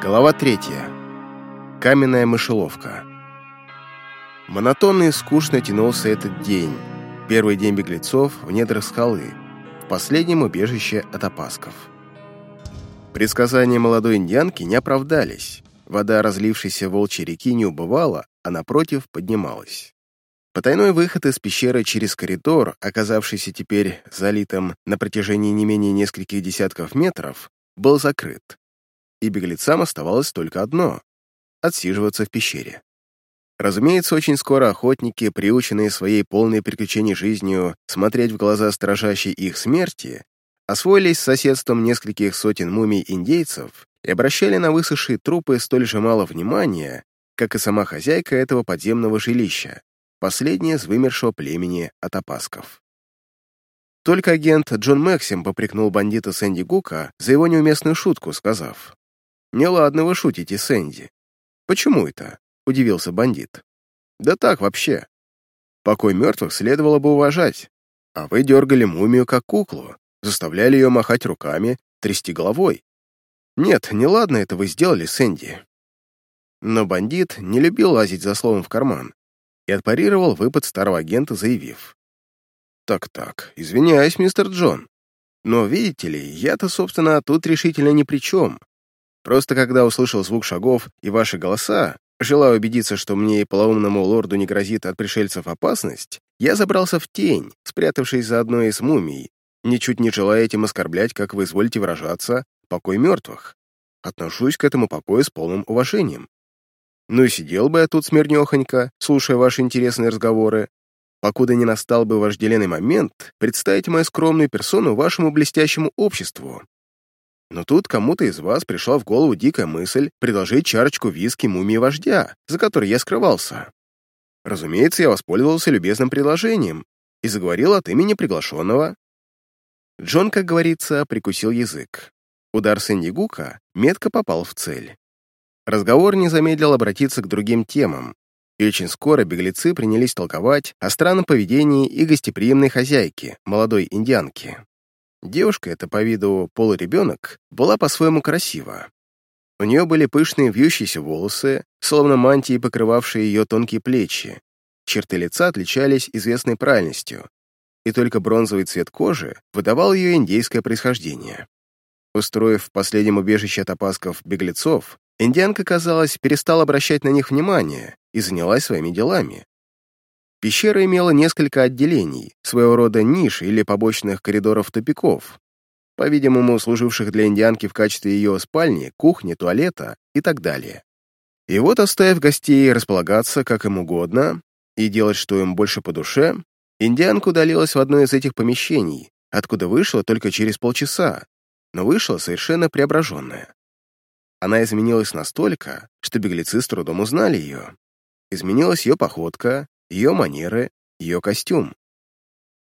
Глава третья. Каменная мышеловка. Монотонно и скучно тянулся этот день. Первый день беглецов в недрах скалы, в последнем убежище от опасков. Предсказания молодой индианки не оправдались. Вода разлившейся волчьей реки не убывала, а напротив поднималась. Потайной выход из пещеры через коридор, оказавшийся теперь залитым на протяжении не менее нескольких десятков метров, был закрыт и беглецам оставалось только одно — отсиживаться в пещере. Разумеется, очень скоро охотники, приученные своей полной приключений жизнью смотреть в глаза сторожащей их смерти, освоились с соседством нескольких сотен мумий индейцев и обращали на высохшие трупы столь же мало внимания, как и сама хозяйка этого подземного жилища, последняя с вымершего племени Атапасков. Только агент Джон Максим попрекнул бандита Сэнди Гука за его неуместную шутку, сказав, «Неладно вы шутите, Сэнди». «Почему это?» — удивился бандит. «Да так, вообще. Покой мертвых следовало бы уважать, а вы дергали мумию как куклу, заставляли ее махать руками, трясти головой. Нет, неладно это вы сделали, Сэнди». Но бандит не любил лазить за словом в карман и отпарировал выпад старого агента, заявив. «Так-так, извиняюсь, мистер Джон, но, видите ли, я-то, собственно, тут решительно ни при чем. Просто когда услышал звук шагов и ваши голоса, желая убедиться, что мне и полоумному лорду не грозит от пришельцев опасность, я забрался в тень, спрятавшись за одной из мумий, ничуть не желая этим оскорблять, как вы изволите выражаться, покой мертвых. Отношусь к этому покою с полным уважением. Ну и сидел бы я тут смирнёхонько, слушая ваши интересные разговоры, покуда не настал бы вожделенный момент представить мою скромную персону вашему блестящему обществу, но тут кому-то из вас пришла в голову дикая мысль предложить чарочку виски мумии вождя, за которой я скрывался. Разумеется, я воспользовался любезным предложением и заговорил от имени приглашенного. Джон, как говорится, прикусил язык. Удар Сэнди Гука метко попал в цель. Разговор не замедлил обратиться к другим темам, и очень скоро беглецы принялись толковать о странном поведении и гостеприимной хозяйке, молодой индианки. Девушка эта по виду полуребенок была по-своему красива. У нее были пышные вьющиеся волосы, словно мантии, покрывавшие ее тонкие плечи. Черты лица отличались известной правильностью, и только бронзовый цвет кожи выдавал ее индейское происхождение. Устроив в последнем убежище от опасков беглецов, индианка, казалось, перестала обращать на них внимание и занялась своими делами. Пещера имела несколько отделений, своего рода ниш или побочных коридоров-тупиков, по-видимому, служивших для индианки в качестве ее спальни, кухни, туалета и так далее. И вот, оставив гостей располагаться как им угодно и делать, что им больше по душе, индианка удалилась в одно из этих помещений, откуда вышла только через полчаса, но вышла совершенно преображенная. Она изменилась настолько, что беглецы с трудом узнали ее. Изменилась ее походка, ее манеры, ее костюм.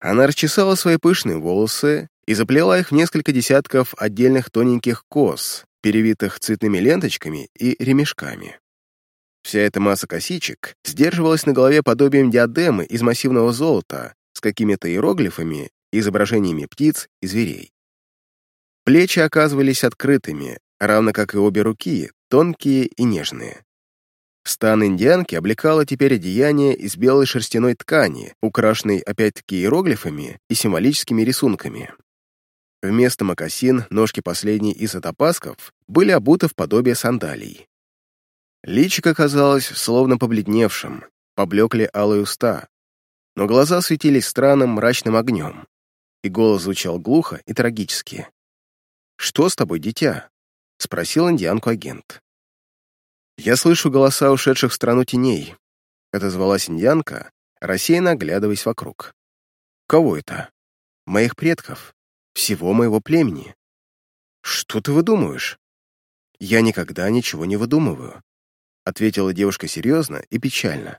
Она расчесала свои пышные волосы и заплела их в несколько десятков отдельных тоненьких кос, перевитых цветными ленточками и ремешками. Вся эта масса косичек сдерживалась на голове подобием диадемы из массивного золота с какими-то иероглифами и изображениями птиц и зверей. Плечи оказывались открытыми, равно как и обе руки, тонкие и нежные. Стан индианки облекало теперь одеяние из белой шерстяной ткани, украшенной опять-таки иероглифами и символическими рисунками. Вместо мокасин ножки последней из атапасков были обуты в подобие сандалий. Личико казалось словно побледневшим, поблекли алые уста, но глаза светились странным мрачным огнем, и голос звучал глухо и трагически. «Что с тобой, дитя?» — спросил индианку агент. «Я слышу голоса ушедших в страну теней», — отозвалась индианка, рассеянно оглядываясь вокруг. «Кого это?» «Моих предков. Всего моего племени». «Что ты выдумываешь?» «Я никогда ничего не выдумываю», — ответила девушка серьезно и печально.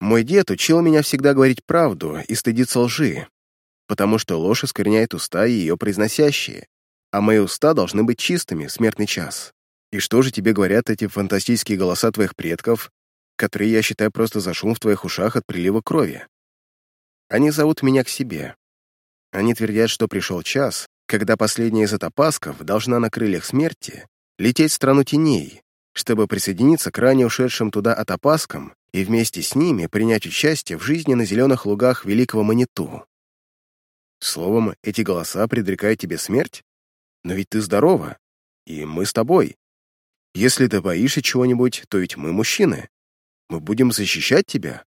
«Мой дед учил меня всегда говорить правду и стыдиться лжи, потому что ложь оскверняет уста и ее произносящие, а мои уста должны быть чистыми в смертный час. И что же тебе говорят эти фантастические голоса твоих предков, которые я считаю просто за шум в твоих ушах от прилива крови? Они зовут меня к себе. Они твердят, что пришел час, когда последняя из атопасков должна на крыльях смерти лететь в страну теней, чтобы присоединиться к ранее ушедшим туда атапаскам и вместе с ними принять участие в жизни на зеленых лугах Великого Маниту. Словом, эти голоса предрекают тебе смерть? Но ведь ты здорова, и мы с тобой. Если ты боишься чего-нибудь, то ведь мы мужчины. Мы будем защищать тебя,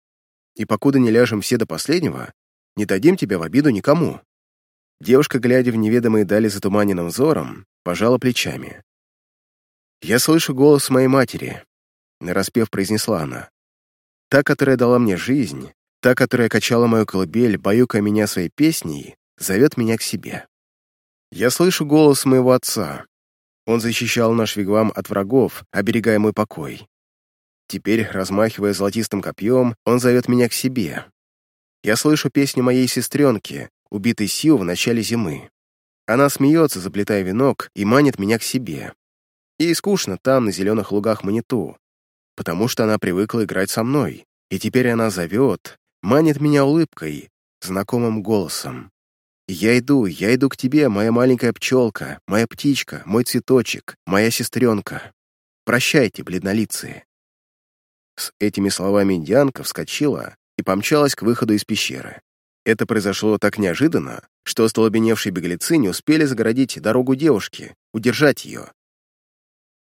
и покуда не ляжем все до последнего, не дадим тебя в обиду никому». Девушка, глядя в неведомые дали затуманенным взором, пожала плечами. «Я слышу голос моей матери», — нараспев произнесла она. «Та, которая дала мне жизнь, та, которая качала мою колыбель, баюкая меня своей песней, зовет меня к себе. Я слышу голос моего отца. Он защищал наш вигвам от врагов, оберегая мой покой. Теперь, размахивая золотистым копьем, он зовет меня к себе. Я слышу песню моей сестренки, убитой Сиу в начале зимы. Она смеется, заплетая венок, и манит меня к себе. Ей скучно там, на зеленых лугах Маниту, потому что она привыкла играть со мной, и теперь она зовет, манит меня улыбкой, знакомым голосом. «Я иду, я иду к тебе, моя маленькая пчелка, моя птичка, мой цветочек, моя сестренка. Прощайте, бледнолицые». С этими словами индианка вскочила и помчалась к выходу из пещеры. Это произошло так неожиданно, что остолбеневшие беглецы не успели загородить дорогу девушке, удержать ее.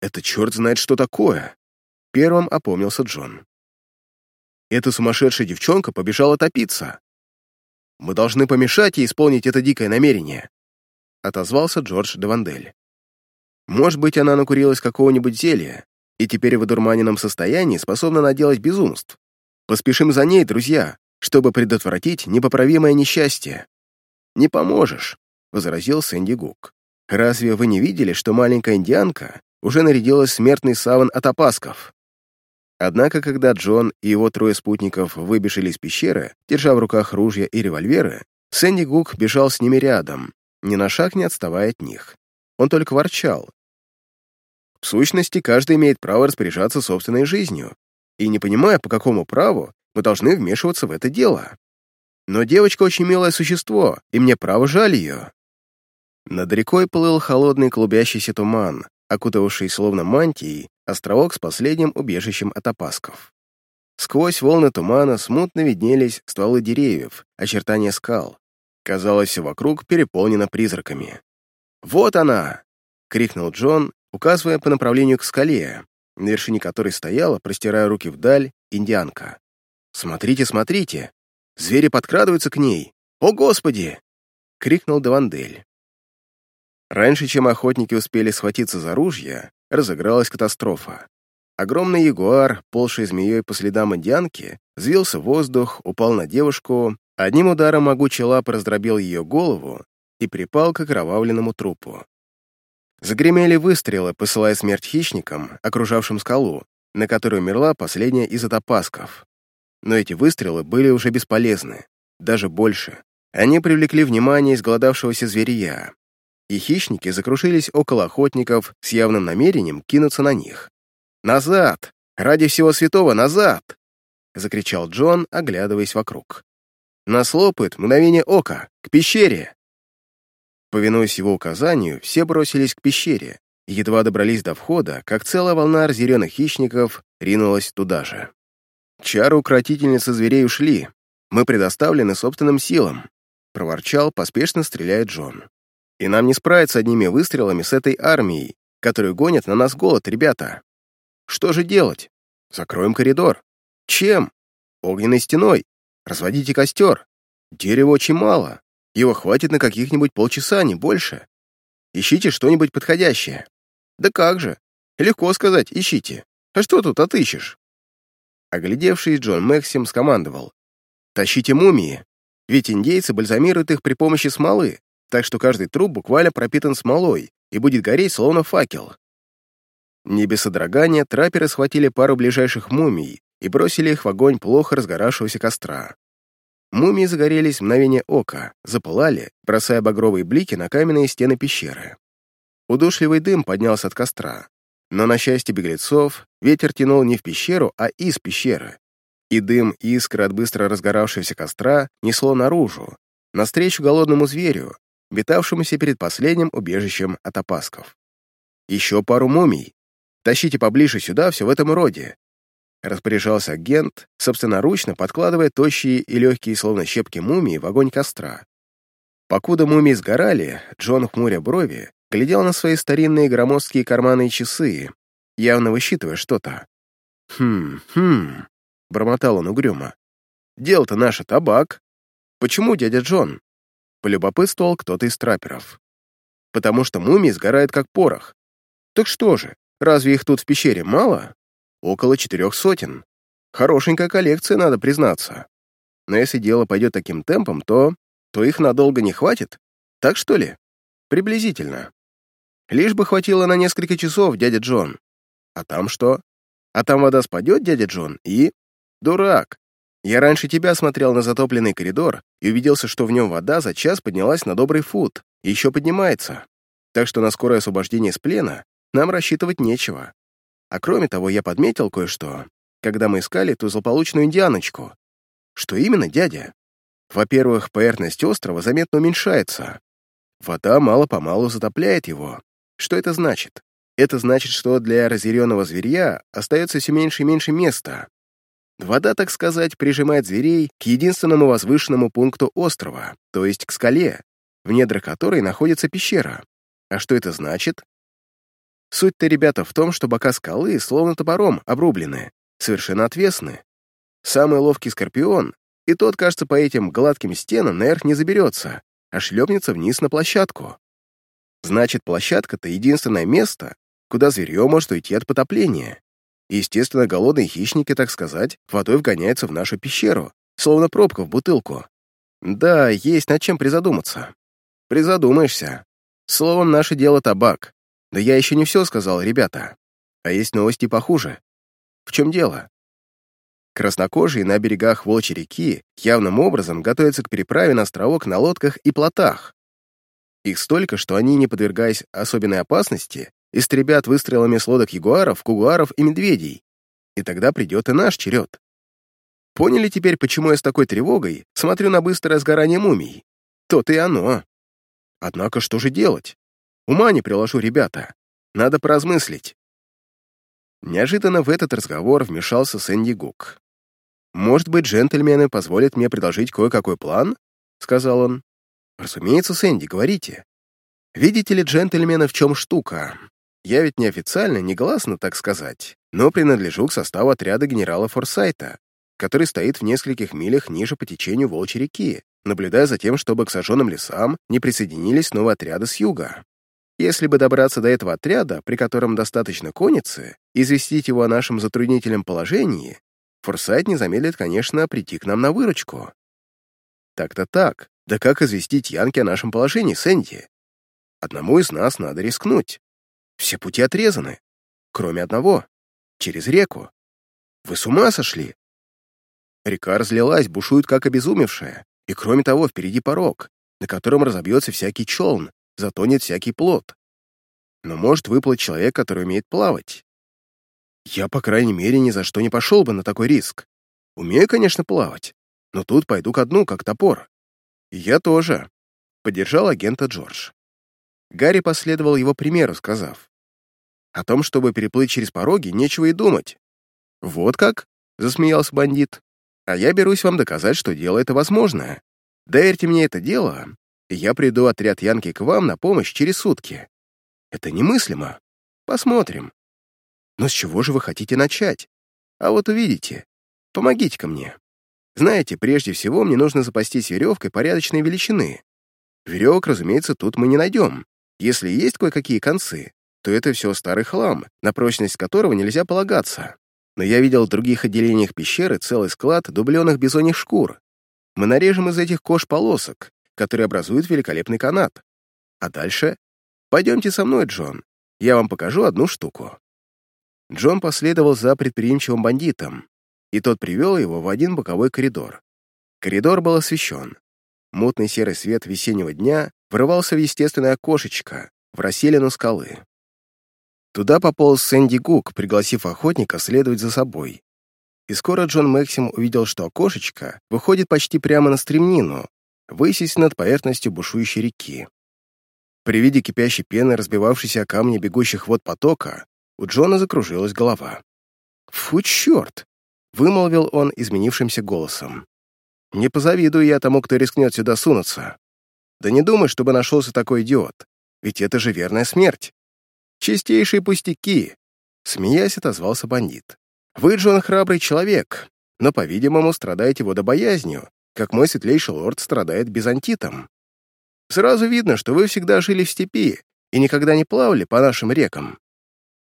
«Это черт знает, что такое!» Первым опомнился Джон. «Эта сумасшедшая девчонка побежала топиться!» Мы должны помешать ей исполнить это дикое намерение», — отозвался Джордж Девандель. «Может быть, она накурилась какого-нибудь зелья и теперь в одурманенном состоянии способна наделать безумств. Поспешим за ней, друзья, чтобы предотвратить непоправимое несчастье». «Не поможешь», — возразил Сэнди Гук. «Разве вы не видели, что маленькая индианка уже нарядилась в смертный саван от опасков?» Однако, когда Джон и его трое спутников выбежали из пещеры, держа в руках ружья и револьверы, Сэнди Гук бежал с ними рядом, ни на шаг не отставая от них. Он только ворчал. В сущности, каждый имеет право распоряжаться собственной жизнью, и не понимая, по какому праву мы должны вмешиваться в это дело. Но девочка очень милое существо, и мне право жаль ее. Над рекой плыл холодный клубящийся туман, окутавший словно мантией островок с последним убежищем от опасков. Сквозь волны тумана смутно виднелись стволы деревьев, очертания скал. Казалось, все вокруг переполнено призраками. «Вот она!» — крикнул Джон, указывая по направлению к скале, на вершине которой стояла, простирая руки вдаль, индианка. «Смотрите, смотрите! Звери подкрадываются к ней! О, Господи!» — крикнул Давандель. Раньше, чем охотники успели схватиться за ружья, разыгралась катастрофа. Огромный ягуар, полший змеей по следам индианки, взвился в воздух, упал на девушку, одним ударом могучей лапы раздробил ее голову и припал к окровавленному трупу. Загремели выстрелы, посылая смерть хищникам, окружавшим скалу, на которой умерла последняя из атопасков. Но эти выстрелы были уже бесполезны, даже больше. Они привлекли внимание изголодавшегося зверя, и хищники закрушились около охотников с явным намерением кинуться на них. «Назад! Ради всего святого, назад!» — закричал Джон, оглядываясь вокруг. «Нас лопает мгновение ока! К пещере!» Повинуясь его указанию, все бросились к пещере, едва добрались до входа, как целая волна разъяренных хищников ринулась туда же. Чары укротительницы зверей ушли. Мы предоставлены собственным силам, проворчал, поспешно стреляя Джон. И нам не справиться одними выстрелами с этой армией, которую гонят на нас голод, ребята. Что же делать? Закроем коридор. Чем? Огненной стеной. Разводите костер. Дерева очень мало. Его хватит на каких-нибудь полчаса, не больше. Ищите что-нибудь подходящее. Да как же. Легко сказать, ищите. А что тут отыщешь? Оглядевшись, Джон Максим скомандовал. «Тащите мумии, ведь индейцы бальзамируют их при помощи смолы, так что каждый труп буквально пропитан смолой и будет гореть, словно факел. Не без содрогания трапперы схватили пару ближайших мумий и бросили их в огонь плохо разгоравшегося костра. Мумии загорелись мгновение ока, запылали, бросая багровые блики на каменные стены пещеры. Удушливый дым поднялся от костра, но, на счастье беглецов, ветер тянул не в пещеру, а из пещеры. И дым и искры от быстро разгоравшегося костра несло наружу, навстречу голодному зверю, витавшемуся перед последним убежищем от опасков. Еще пару мумий. Тащите поближе сюда, все в этом роде. Распоряжался агент, собственноручно подкладывая тощие и легкие, словно щепки мумии, в огонь костра. Покуда мумии сгорали, Джон, хмуря брови, глядел на свои старинные громоздкие карманные часы, явно высчитывая что-то. «Хм, хм», — бормотал он угрюмо. «Дело-то наше табак. Почему, дядя Джон?» Полюбопытствовал кто-то из трапперов. «Потому что мумии сгорают как порох. Так что же, разве их тут в пещере мало? Около четырех сотен. Хорошенькая коллекция, надо признаться. Но если дело пойдет таким темпом, то... то их надолго не хватит. Так что ли? Приблизительно. Лишь бы хватило на несколько часов, дядя Джон. А там что? А там вода спадет, дядя Джон, и... Дурак! Я раньше тебя смотрел на затопленный коридор и убедился, что в нем вода за час поднялась на добрый фут и еще поднимается. Так что на скорое освобождение с плена нам рассчитывать нечего. А кроме того, я подметил кое-что, когда мы искали ту злополучную индианочку. Что именно, дядя? Во-первых, поверхность острова заметно уменьшается. Вода мало-помалу затопляет его, что это значит? Это значит, что для разъяренного зверя остается все меньше и меньше места. Вода, так сказать, прижимает зверей к единственному возвышенному пункту острова, то есть к скале, в недрах которой находится пещера. А что это значит? Суть-то, ребята, в том, что бока скалы словно топором обрублены, совершенно отвесны. Самый ловкий скорпион, и тот, кажется, по этим гладким стенам наверх не заберется, а шлепнется вниз на площадку. Значит, площадка-то единственное место, куда зверье может уйти от потопления. Естественно, голодные хищники, так сказать, водой вгоняются в нашу пещеру, словно пробка в бутылку. Да, есть над чем призадуматься. Призадумаешься. Словом, наше дело табак. Да я еще не все сказал, ребята. А есть новости похуже. В чем дело? Краснокожие на берегах Волчьей реки явным образом готовятся к переправе на островок на лодках и плотах. Их столько, что они, не подвергаясь особенной опасности, истребят выстрелами с лодок ягуаров, кугуаров и медведей. И тогда придет и наш черед. Поняли теперь, почему я с такой тревогой смотрю на быстрое сгорание мумий? То-то и оно. Однако что же делать? Ума не приложу, ребята. Надо поразмыслить. Неожиданно в этот разговор вмешался Сэнди Гук. «Может быть, джентльмены позволят мне предложить кое-какой план?» — сказал он. «Разумеется, Сэнди, говорите. Видите ли, джентльмены, в чем штука? Я ведь неофициально, негласно, так сказать, но принадлежу к составу отряда генерала Форсайта, который стоит в нескольких милях ниже по течению Волчьей реки, наблюдая за тем, чтобы к сожженным лесам не присоединились новые отряды с юга. Если бы добраться до этого отряда, при котором достаточно конницы, известить его о нашем затруднительном положении, Форсайт не замедлит, конечно, прийти к нам на выручку. Так-то так. Да как известить Янки о нашем положении, Сэнди? Одному из нас надо рискнуть. Все пути отрезаны. Кроме одного. Через реку. Вы с ума сошли? Река разлилась, бушует как обезумевшая. И кроме того, впереди порог, на котором разобьется всякий челн, затонет всякий плод. Но может выплыть человек, который умеет плавать. Я, по крайней мере, ни за что не пошел бы на такой риск. Умею, конечно, плавать, но тут пойду ко дну, как топор. «Я тоже», — поддержал агента Джордж. Гарри последовал его примеру, сказав. «О том, чтобы переплыть через пороги, нечего и думать». «Вот как?» — засмеялся бандит. «А я берусь вам доказать, что дело это возможное. Доверьте мне это дело, и я приду отряд Янки к вам на помощь через сутки. Это немыслимо. Посмотрим. Но с чего же вы хотите начать? А вот увидите. Помогите-ка мне. Знаете, прежде всего мне нужно запастись веревкой порядочной величины. Веревок, разумеется, тут мы не найдем. Если есть кое-какие концы, то это все старый хлам, на прочность которого нельзя полагаться. Но я видел в других отделениях пещеры целый склад дубленых бизоньих шкур. Мы нарежем из этих кож полосок, которые образуют великолепный канат. А дальше? Пойдемте со мной, Джон. Я вам покажу одну штуку. Джон последовал за предприимчивым бандитом, и тот привел его в один боковой коридор. Коридор был освещен. Мутный серый свет весеннего дня врывался в естественное окошечко, в расселину скалы. Туда пополз Сэнди Гук, пригласив охотника следовать за собой. И скоро Джон Максим увидел, что окошечко выходит почти прямо на стремнину, высясь над поверхностью бушующей реки. При виде кипящей пены, разбивавшейся о камни бегущих вод потока, у Джона закружилась голова. «Фу, черт!» — вымолвил он изменившимся голосом. «Не позавидую я тому, кто рискнет сюда сунуться. Да не думай, чтобы нашелся такой идиот, ведь это же верная смерть. Чистейшие пустяки!» — смеясь, отозвался бандит. «Вы, Джон, храбрый человек, но, по-видимому, страдаете водобоязнью, как мой светлейший лорд страдает безантитом. Сразу видно, что вы всегда жили в степи и никогда не плавали по нашим рекам.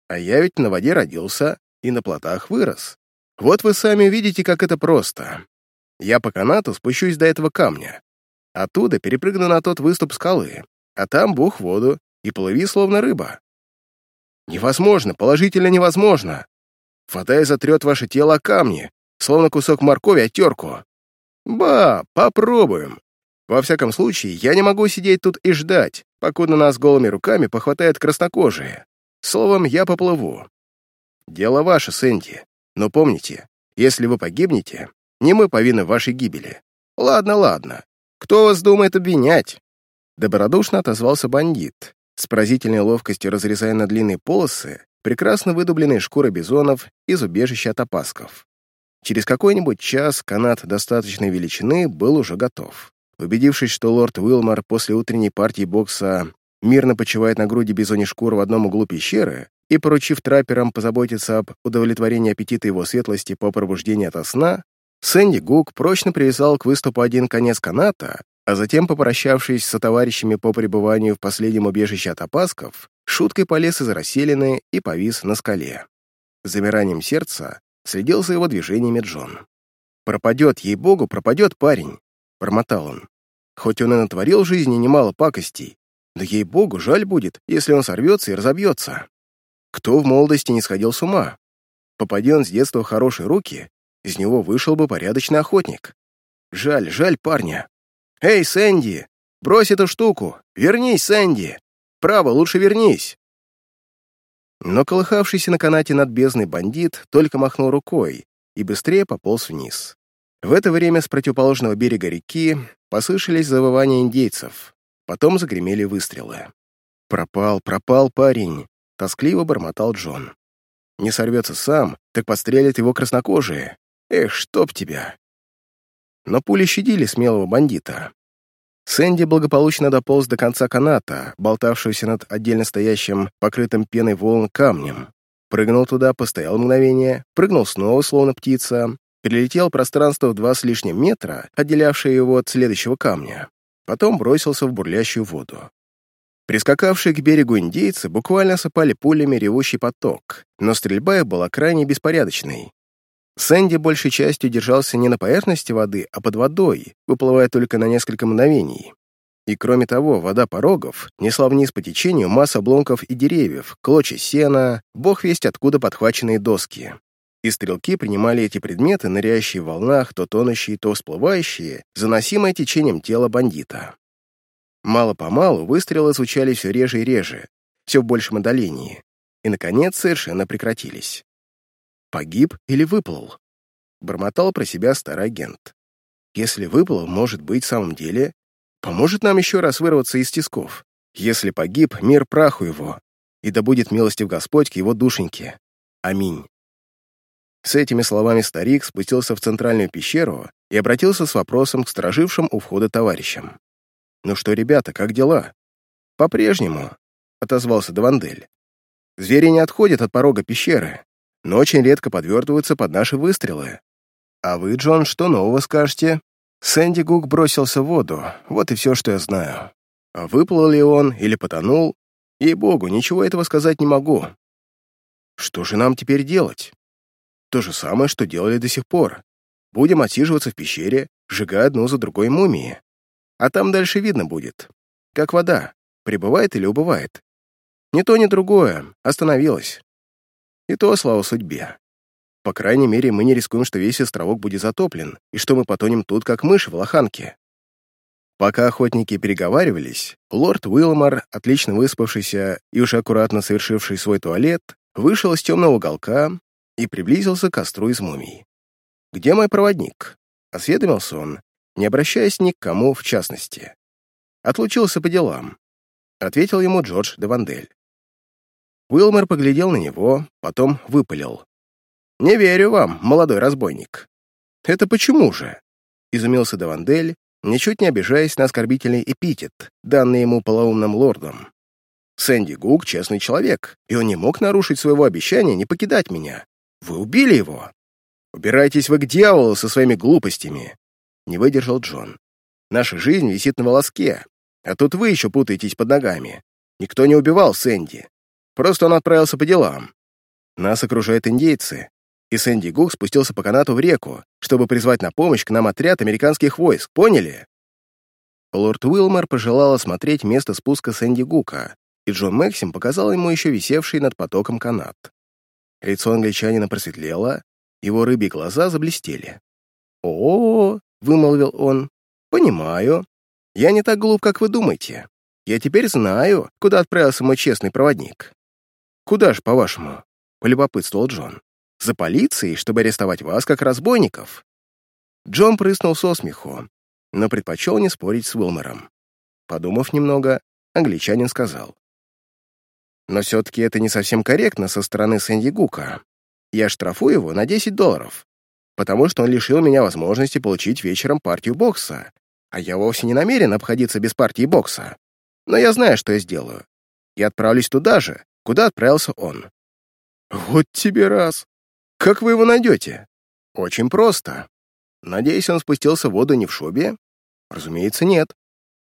А я ведь на воде родился и на плотах вырос. Вот вы сами увидите, как это просто. Я по канату спущусь до этого камня. Оттуда перепрыгну на тот выступ скалы, а там бух воду и плыви, словно рыба. Невозможно, положительно невозможно. Вода затрет ваше тело о камни, словно кусок моркови о терку. Ба, попробуем. Во всяком случае, я не могу сидеть тут и ждать, покуда нас голыми руками похватает краснокожие. Словом, я поплыву. Дело ваше, Сэнди. Но помните, если вы погибнете, не мы повинны в вашей гибели. Ладно, ладно. Кто вас думает обвинять? Добродушно отозвался бандит, с поразительной ловкостью разрезая на длинные полосы прекрасно выдубленные шкуры бизонов из убежища от опасков. Через какой-нибудь час канат достаточной величины был уже готов. Убедившись, что лорд Уилмор после утренней партии бокса мирно почивает на груди бизони шкур в одном углу пещеры и поручив трапперам позаботиться об удовлетворении аппетита его светлости по пробуждению ото сна, Сэнди Гук прочно привязал к выступу один конец каната, а затем, попрощавшись со товарищами по пребыванию в последнем убежище от опасков, шуткой полез из расселины и повис на скале. Замиранием сердца следил за его движениями Джон. «Пропадет, ей-богу, пропадет парень. — бормотал он. «Хоть он и натворил в жизни немало пакостей, но ей-богу, жаль будет, если он сорвется и разобьется. Кто в молодости не сходил с ума? Попади он с детства в хорошие руки, из него вышел бы порядочный охотник. Жаль, жаль парня. Эй, Сэнди, брось эту штуку! Вернись, Сэнди! Право, лучше вернись!» Но колыхавшийся на канате над бездной бандит только махнул рукой и быстрее пополз вниз. В это время с противоположного берега реки послышались завывания индейцев, потом загремели выстрелы. «Пропал, пропал парень!» — тоскливо бормотал Джон. «Не сорвется сам, так подстрелят его краснокожие. Эх, чтоб тебя!» Но пули щадили смелого бандита. Сэнди благополучно дополз до конца каната, болтавшегося над отдельно стоящим, покрытым пеной волн камнем. Прыгнул туда, постоял мгновение, прыгнул снова, словно птица, перелетел пространство в два с лишним метра, отделявшее его от следующего камня. Потом бросился в бурлящую воду. Прискакавшие к берегу индейцы буквально осыпали пулями ревущий поток, но стрельба их была крайне беспорядочной. Сэнди большей частью держался не на поверхности воды, а под водой, выплывая только на несколько мгновений. И кроме того, вода порогов несла вниз по течению массу обломков и деревьев, клочья сена, бог весть откуда подхваченные доски и стрелки принимали эти предметы, ныряющие в волнах, то тонущие, то всплывающие, заносимые течением тела бандита. Мало-помалу выстрелы звучали все реже и реже, все в большем отдалении, и, наконец, совершенно прекратились. «Погиб или выплыл?» — бормотал про себя старый агент. «Если выплыл, может быть, в самом деле, поможет нам еще раз вырваться из тисков. Если погиб, мир праху его, и да будет милостив Господь к его душеньке. Аминь». С этими словами старик спустился в центральную пещеру и обратился с вопросом к сторожившим у входа товарищам. «Ну что, ребята, как дела?» «По-прежнему», — отозвался Давандель. «Звери не отходят от порога пещеры, но очень редко подвертываются под наши выстрелы. А вы, Джон, что нового скажете?» Сэнди Гук бросился в воду, вот и все, что я знаю. А выплыл ли он или потонул? Ей-богу, ничего этого сказать не могу. Что же нам теперь делать? То же самое, что делали до сих пор. Будем отсиживаться в пещере, сжигая одну за другой мумии. А там дальше видно будет. Как вода, прибывает или убывает. Ни то, ни другое, остановилось. И то слава судьбе. По крайней мере, мы не рискуем, что весь островок будет затоплен, и что мы потонем тут, как мыши в лоханке. Пока охотники переговаривались, лорд Уилмор, отлично выспавшийся и уже аккуратно совершивший свой туалет, вышел из темного уголка и приблизился к костру из мумий. «Где мой проводник?» — осведомился он, не обращаясь ни к кому в частности. Отлучился по делам. — ответил ему Джордж де Вандель. Уилмер поглядел на него, потом выпалил. «Не верю вам, молодой разбойник». «Это почему же?» — изумился Давандель, ничуть не обижаясь на оскорбительный эпитет, данный ему полоумным лордом. «Сэнди Гук — честный человек, и он не мог нарушить своего обещания не покидать меня. Вы убили его. Убирайтесь вы к дьяволу со своими глупостями!» Не выдержал Джон. «Наша жизнь висит на волоске, а тут вы еще путаетесь под ногами. Никто не убивал Сэнди. Просто он отправился по делам. Нас окружают индейцы, и Сэнди Гук спустился по канату в реку, чтобы призвать на помощь к нам отряд американских войск, поняли? Лорд Уилмор пожелал осмотреть место спуска Сэнди Гука, и Джон Максим показал ему еще висевший над потоком канат. Лицо англичанина просветлело, его рыбьи глаза заблестели. «О, -о, -о — вымолвил он, — понимаю. Я не так глуп, как вы думаете. Я теперь знаю, куда отправился мой честный проводник». «Куда ж, по-вашему?» — полюбопытствовал Джон. За полицией, чтобы арестовать вас как разбойников». Джон прыснул со смеху, но предпочел не спорить с Уилмером. Подумав немного, англичанин сказал. «Но все-таки это не совсем корректно со стороны Сэнди Гука. Я штрафую его на 10 долларов, потому что он лишил меня возможности получить вечером партию бокса, а я вовсе не намерен обходиться без партии бокса. Но я знаю, что я сделаю. Я отправлюсь туда же, куда отправился он». «Вот тебе раз!» Как вы его найдете? Очень просто. Надеюсь, он спустился в воду не в шубе? Разумеется, нет.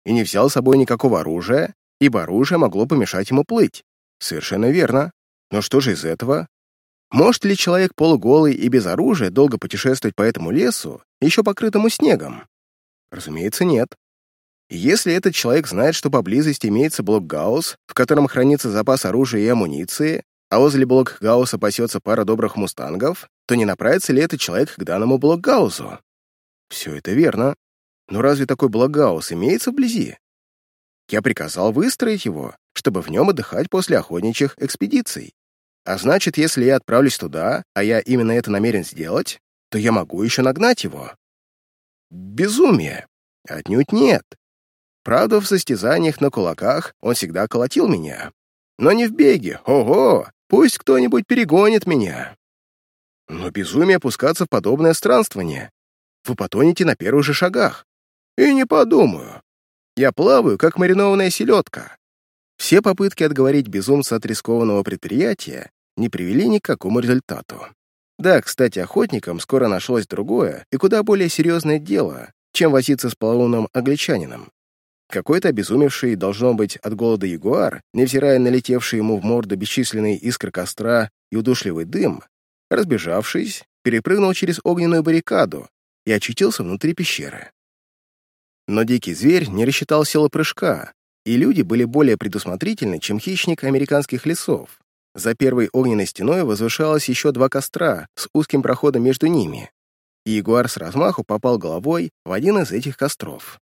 И не взял с собой никакого оружия, ибо оружие могло помешать ему плыть. Совершенно верно. Но что же из этого? Может ли человек полуголый и без оружия долго путешествовать по этому лесу, еще покрытому снегом? Разумеется, нет. Если этот человек знает, что поблизости имеется блок Гаусс, в котором хранится запас оружия и амуниции, а возле Блокгаусса пасется пара добрых мустангов, то не направится ли этот человек к данному Блокгаусу? Все это верно. Но разве такой Блокгаус имеется вблизи? Я приказал выстроить его, чтобы в нем отдыхать после охотничьих экспедиций. А значит, если я отправлюсь туда, а я именно это намерен сделать, то я могу еще нагнать его. Безумие. Отнюдь нет. Правда, в состязаниях на кулаках он всегда колотил меня. Но не в беге, ого, Пусть кто-нибудь перегонит меня. Но безумие опускаться в подобное странствование. Вы потонете на первых же шагах. И не подумаю. Я плаваю, как маринованная селедка. Все попытки отговорить безумца от рискованного предприятия не привели ни к какому результату. Да, кстати, охотникам скоро нашлось другое и куда более серьезное дело, чем возиться с полоумным англичанином. Какой-то обезумевший, должно быть, от голода ягуар, невзирая на летевший ему в морду бесчисленные искры костра и удушливый дым, разбежавшись, перепрыгнул через огненную баррикаду и очутился внутри пещеры. Но дикий зверь не рассчитал силу прыжка, и люди были более предусмотрительны, чем хищник американских лесов. За первой огненной стеной возвышалось еще два костра с узким проходом между ними, и ягуар с размаху попал головой в один из этих костров.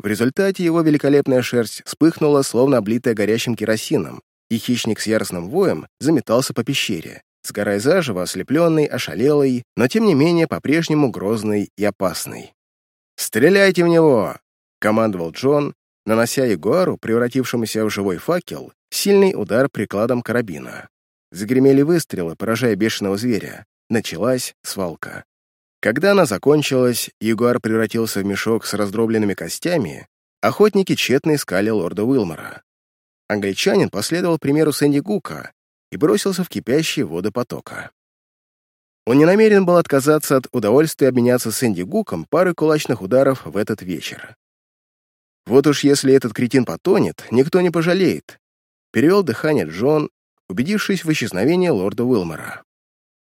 В результате его великолепная шерсть вспыхнула, словно облитая горящим керосином, и хищник с яростным воем заметался по пещере, сгорая заживо, ослепленный, ошалелый, но тем не менее по-прежнему грозный и опасный. «Стреляйте в него!» — командовал Джон, нанося ягуару, превратившемуся в живой факел, сильный удар прикладом карабина. Загремели выстрелы, поражая бешеного зверя. Началась свалка. Когда она закончилась, ягуар превратился в мешок с раздробленными костями, охотники тщетно искали лорда Уилмора. Англичанин последовал примеру Сэнди Гука и бросился в кипящие воды потока. Он не намерен был отказаться от удовольствия обменяться с Энди Гуком парой кулачных ударов в этот вечер. Вот уж если этот кретин потонет, никто не пожалеет. Перевел дыхание Джон, убедившись в исчезновении лорда Уилмора.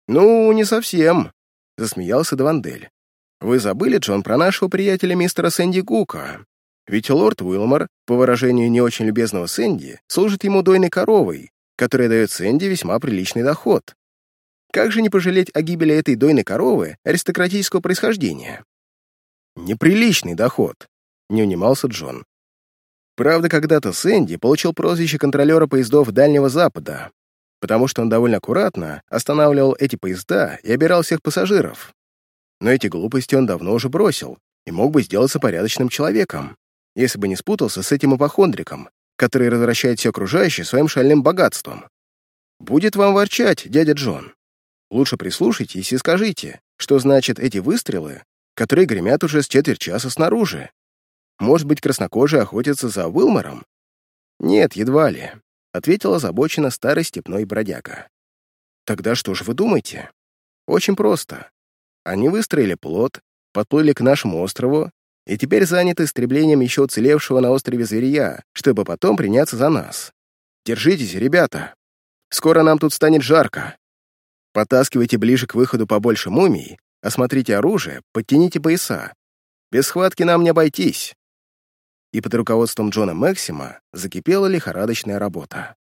«Ну, не совсем», — засмеялся Давандель. «Вы забыли, Джон, про нашего приятеля мистера Сэнди Кука? Ведь лорд Уилмор, по выражению не очень любезного Сэнди, служит ему дойной коровой, которая дает Сэнди весьма приличный доход. Как же не пожалеть о гибели этой дойной коровы аристократического происхождения?» «Неприличный доход», — не унимался Джон. Правда, когда-то Сэнди получил прозвище контролера поездов Дальнего Запада, потому что он довольно аккуратно останавливал эти поезда и обирал всех пассажиров. Но эти глупости он давно уже бросил и мог бы сделаться порядочным человеком, если бы не спутался с этим ипохондриком, который развращает все окружающее своим шальным богатством. Будет вам ворчать, дядя Джон. Лучше прислушайтесь и скажите, что значат эти выстрелы, которые гремят уже с четверть часа снаружи. Может быть, краснокожие охотятся за Уилмором? Нет, едва ли, — ответила озабоченно старый степной бродяга. Тогда что же вы думаете? Очень просто. Они выстроили плот, подплыли к нашему острову и теперь заняты истреблением еще уцелевшего на острове зверья, чтобы потом приняться за нас. Держитесь, ребята. Скоро нам тут станет жарко. Потаскивайте ближе к выходу побольше мумий, осмотрите оружие, подтяните пояса. Без схватки нам не обойтись. И под руководством Джона Максима закипела лихорадочная работа.